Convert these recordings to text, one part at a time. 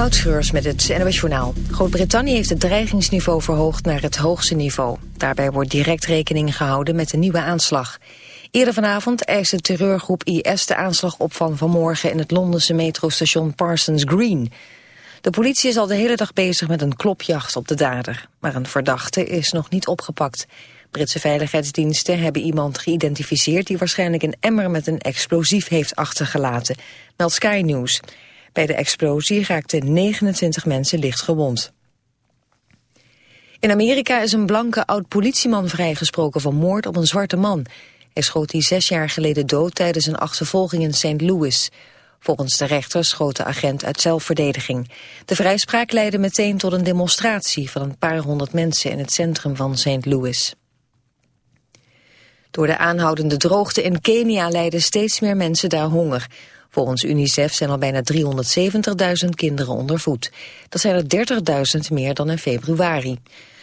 Moutschreurs met het NOS Journaal. Groot-Brittannië heeft het dreigingsniveau verhoogd naar het hoogste niveau. Daarbij wordt direct rekening gehouden met de nieuwe aanslag. Eerder vanavond eiste terreurgroep IS de aanslag op van vanmorgen... in het Londense metrostation Parsons Green. De politie is al de hele dag bezig met een klopjacht op de dader. Maar een verdachte is nog niet opgepakt. Britse veiligheidsdiensten hebben iemand geïdentificeerd... die waarschijnlijk een emmer met een explosief heeft achtergelaten, meldt Sky News... Bij de explosie raakten 29 mensen licht gewond. In Amerika is een blanke oud-politieman vrijgesproken van moord op een zwarte man. Hij schoot die zes jaar geleden dood tijdens een achtervolging in St. Louis. Volgens de rechter schoot de agent uit zelfverdediging. De vrijspraak leidde meteen tot een demonstratie van een paar honderd mensen in het centrum van St. Louis. Door de aanhoudende droogte in Kenia lijden steeds meer mensen daar honger. Volgens UNICEF zijn al bijna 370.000 kinderen onder voet. Dat zijn er 30.000 meer dan in februari.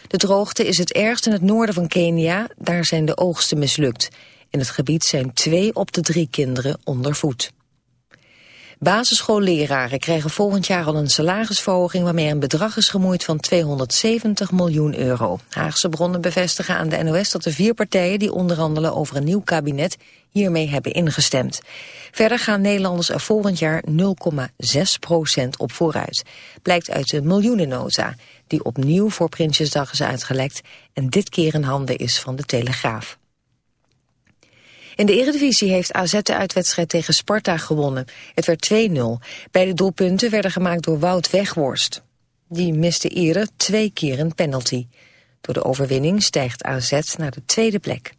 De droogte is het ergst in het noorden van Kenia. Daar zijn de oogsten mislukt. In het gebied zijn twee op de drie kinderen onder voet. Basisschoolleraren krijgen volgend jaar al een salarisverhoging... waarmee een bedrag is gemoeid van 270 miljoen euro. Haagse bronnen bevestigen aan de NOS dat de vier partijen... die onderhandelen over een nieuw kabinet hiermee hebben ingestemd. Verder gaan Nederlanders er volgend jaar 0,6 procent op vooruit. Blijkt uit de miljoenennota, die opnieuw voor Prinsjesdag is uitgelekt... en dit keer in handen is van de Telegraaf. In de Eredivisie heeft AZ de uitwedstrijd tegen Sparta gewonnen. Het werd 2-0. Beide doelpunten werden gemaakt door Wout Weghorst. Die miste eerder twee keer een penalty. Door de overwinning stijgt AZ naar de tweede plek.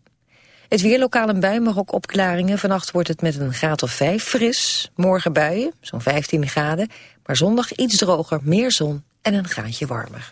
Het weer lokaal bui, maar ook opklaringen. Vannacht wordt het met een graad of 5 fris. Morgen buien, zo'n 15 graden. Maar zondag iets droger, meer zon en een graadje warmer.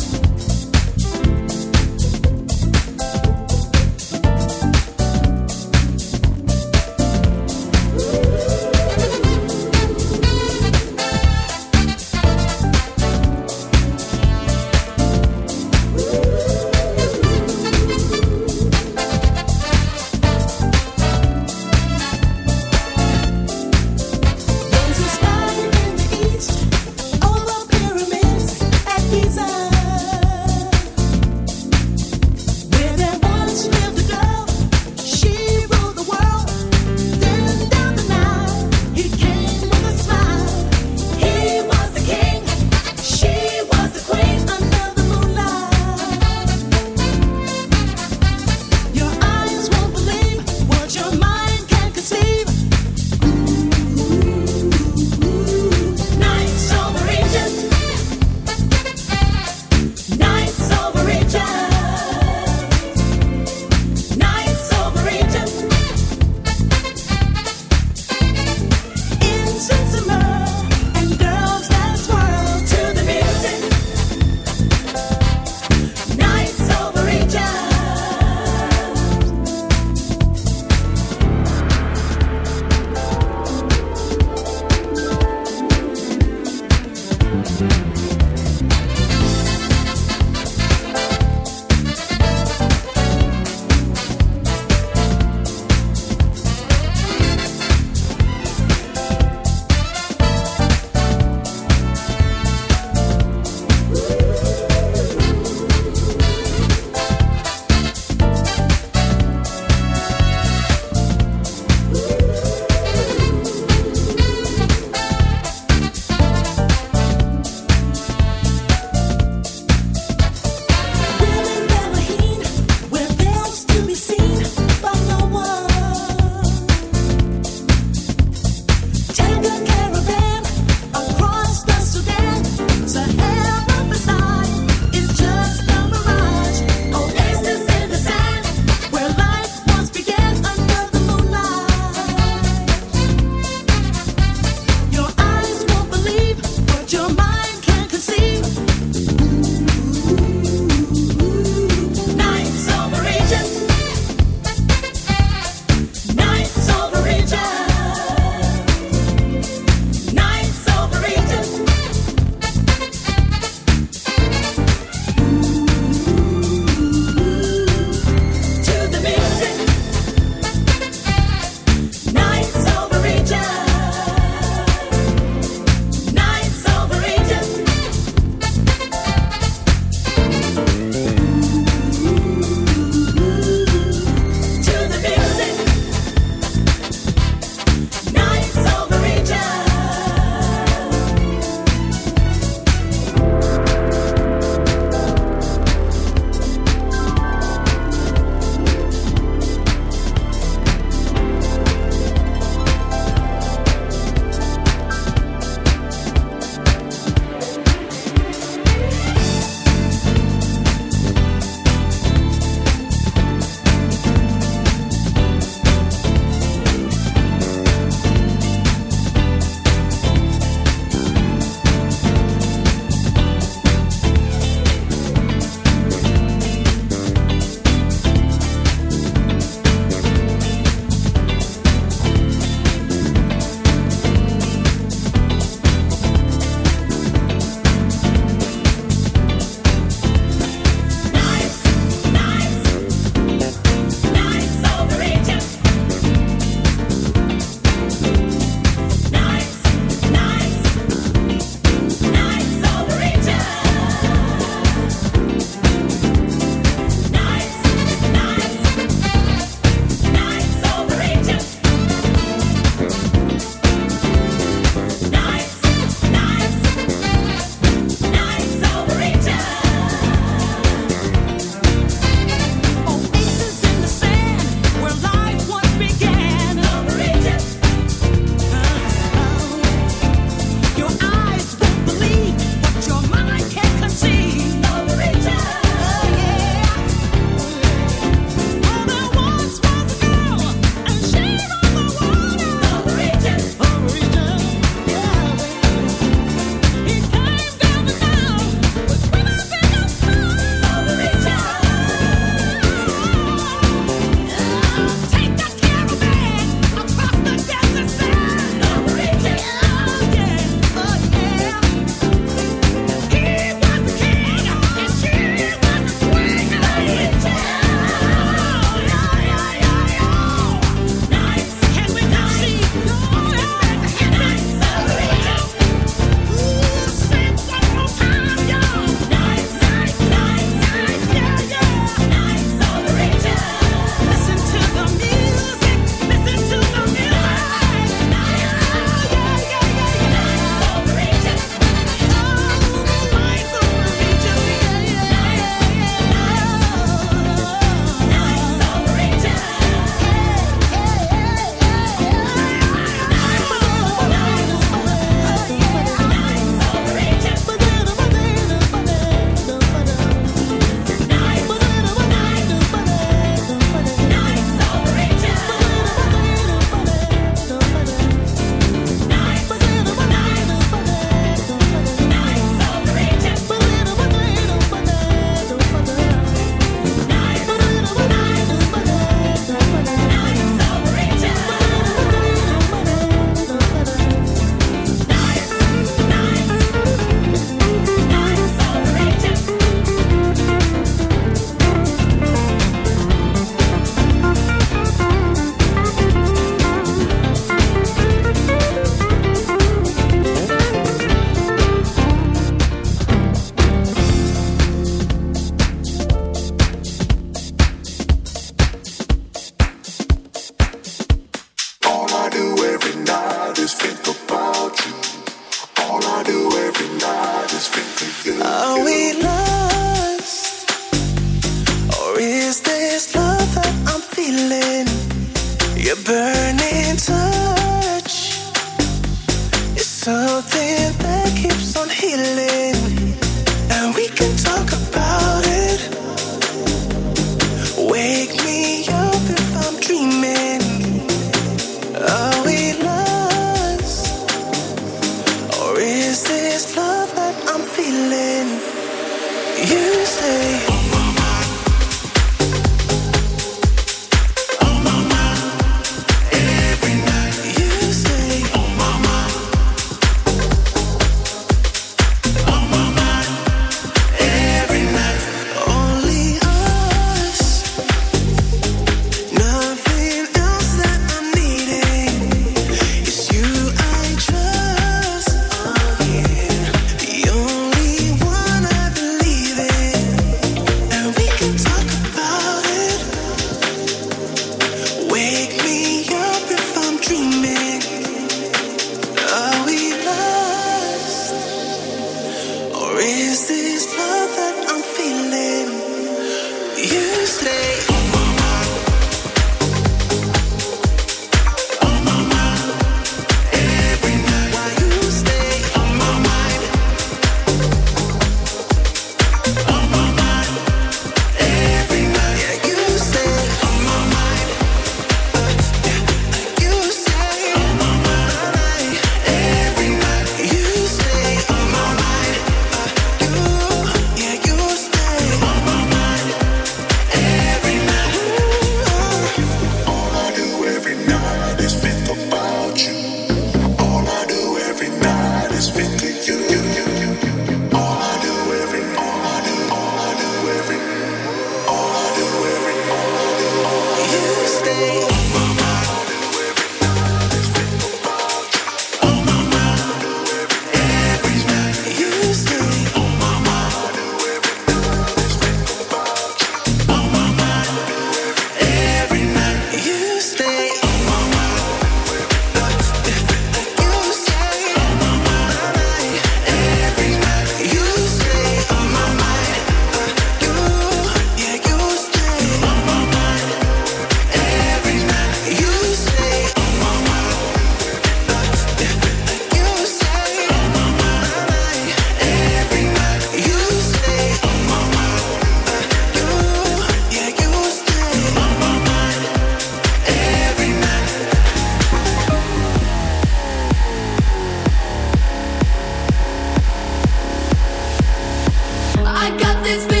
This beat.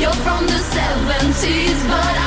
You're from the 70s, but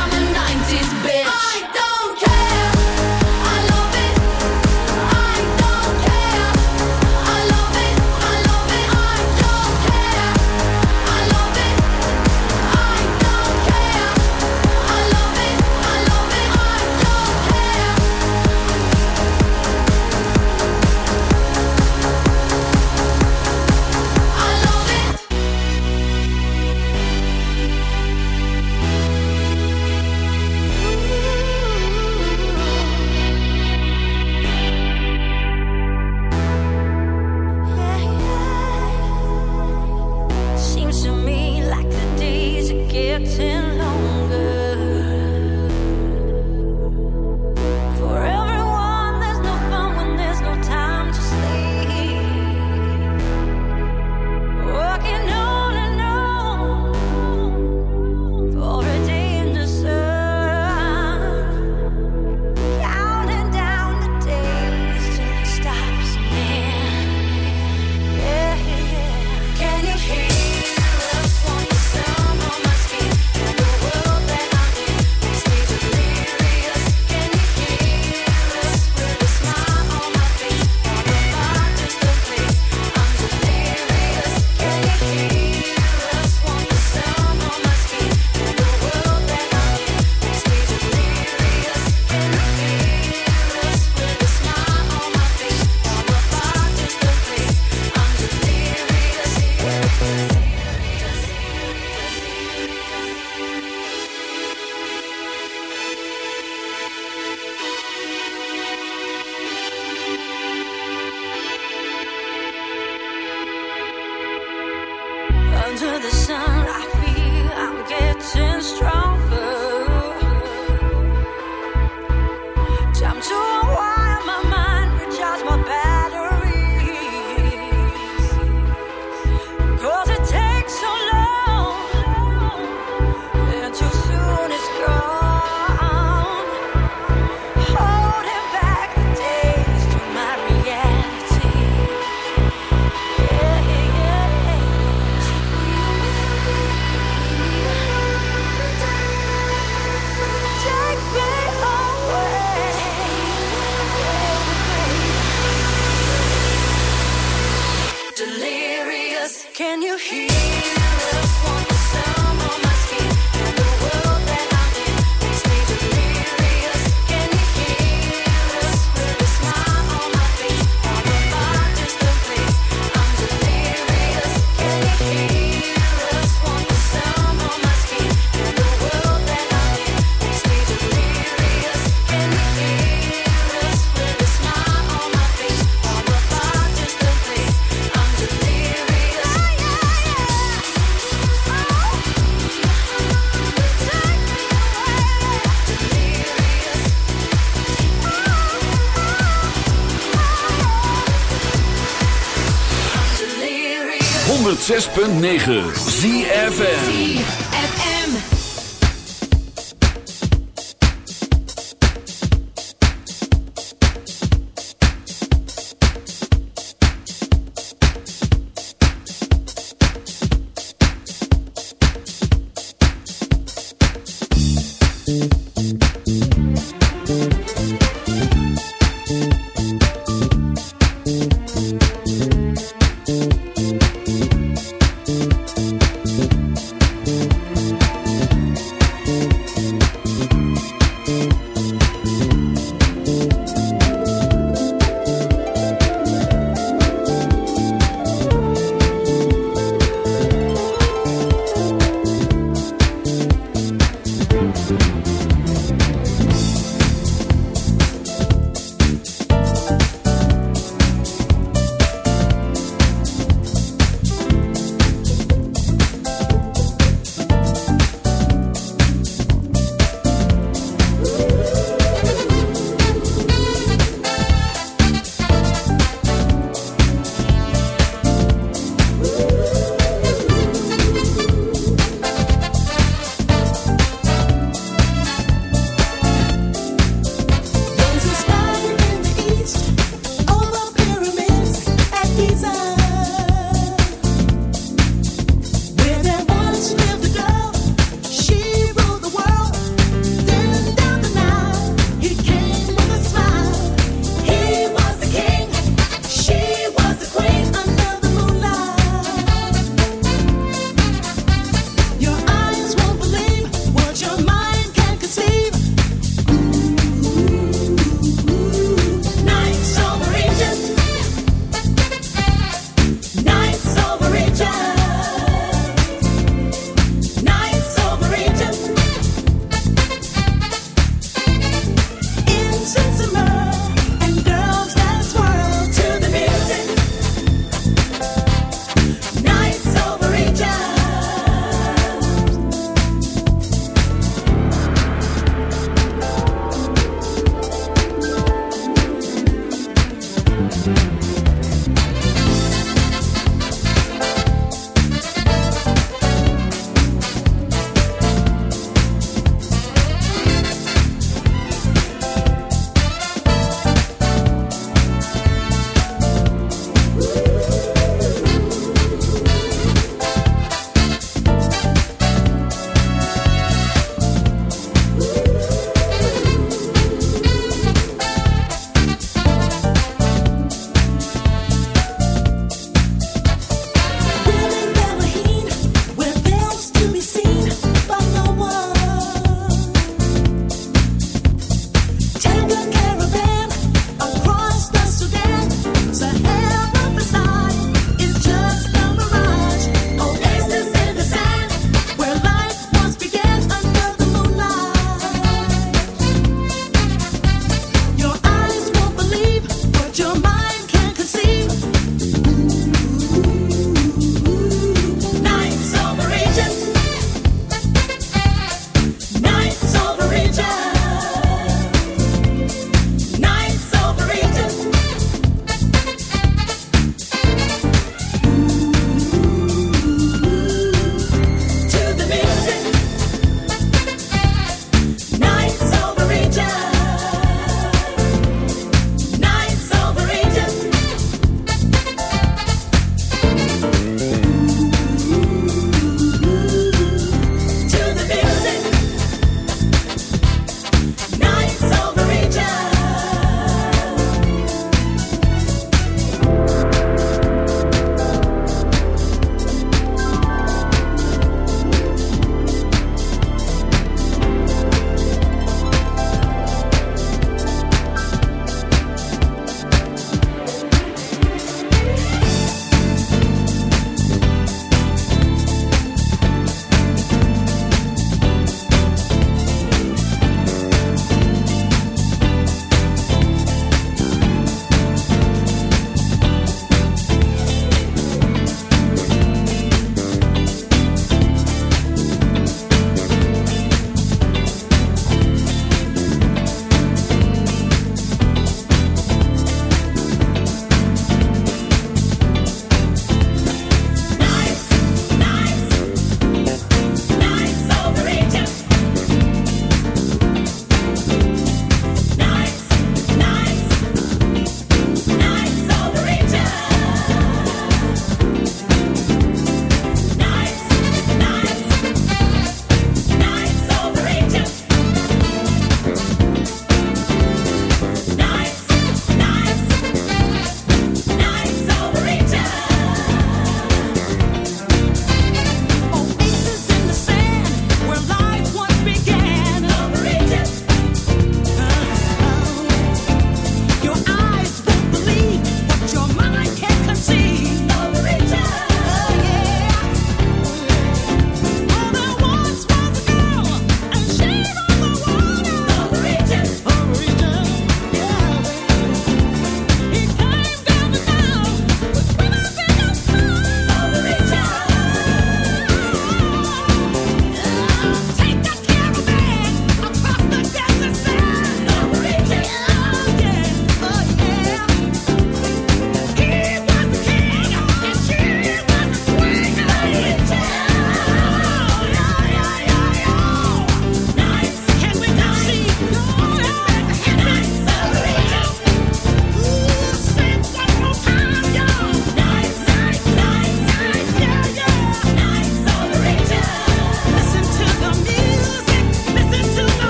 106.9 ZFN